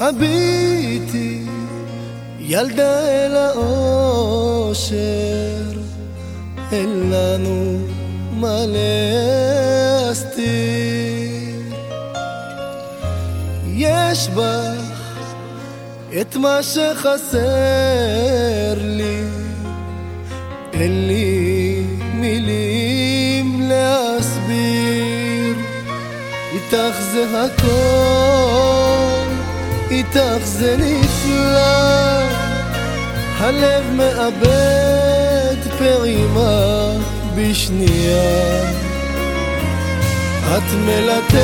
הביטי ילדה אל האושר, אין לנו מה להסתיר. יש בך את מה שחסר לי, אין לי מילים להסביר. איתך זה הכל, איתך זה נפלא, הלב מאבד פעימה בשנייה. את מלטפת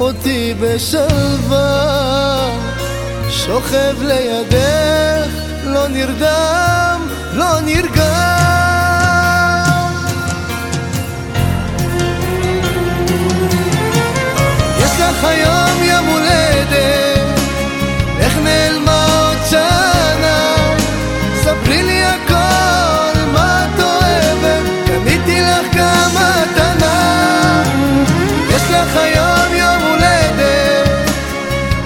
אותי בשלווה, שוכב לידך, לא נרדם, לא נרגע. לך היום יום הולדת,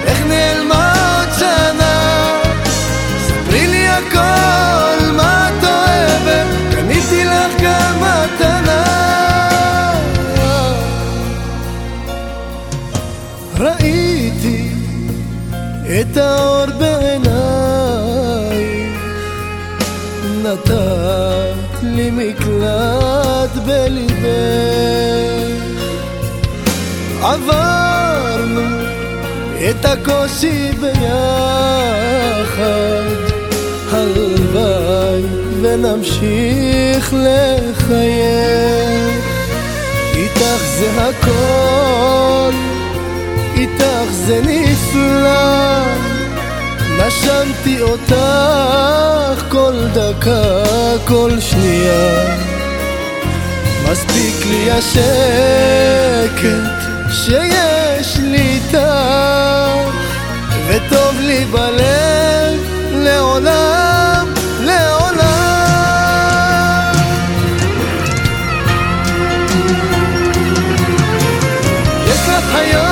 איך נעלמה עוד שנה? ספרי לי הכל, מה את אוהבת? קניתי לך גם מתנה. ראיתי את האור נתת לי מקלט בליבך. עברנו את הקושי ביחד, הלוואי ונמשיך לחייך. איתך זה הכל, איתך זה נפלא, נשמתי אותך כל דקה, כל שנייה. מספיק לי השקט שיש לי איתך, וטוב לי בלב לעולם, לעולם. יש לך היום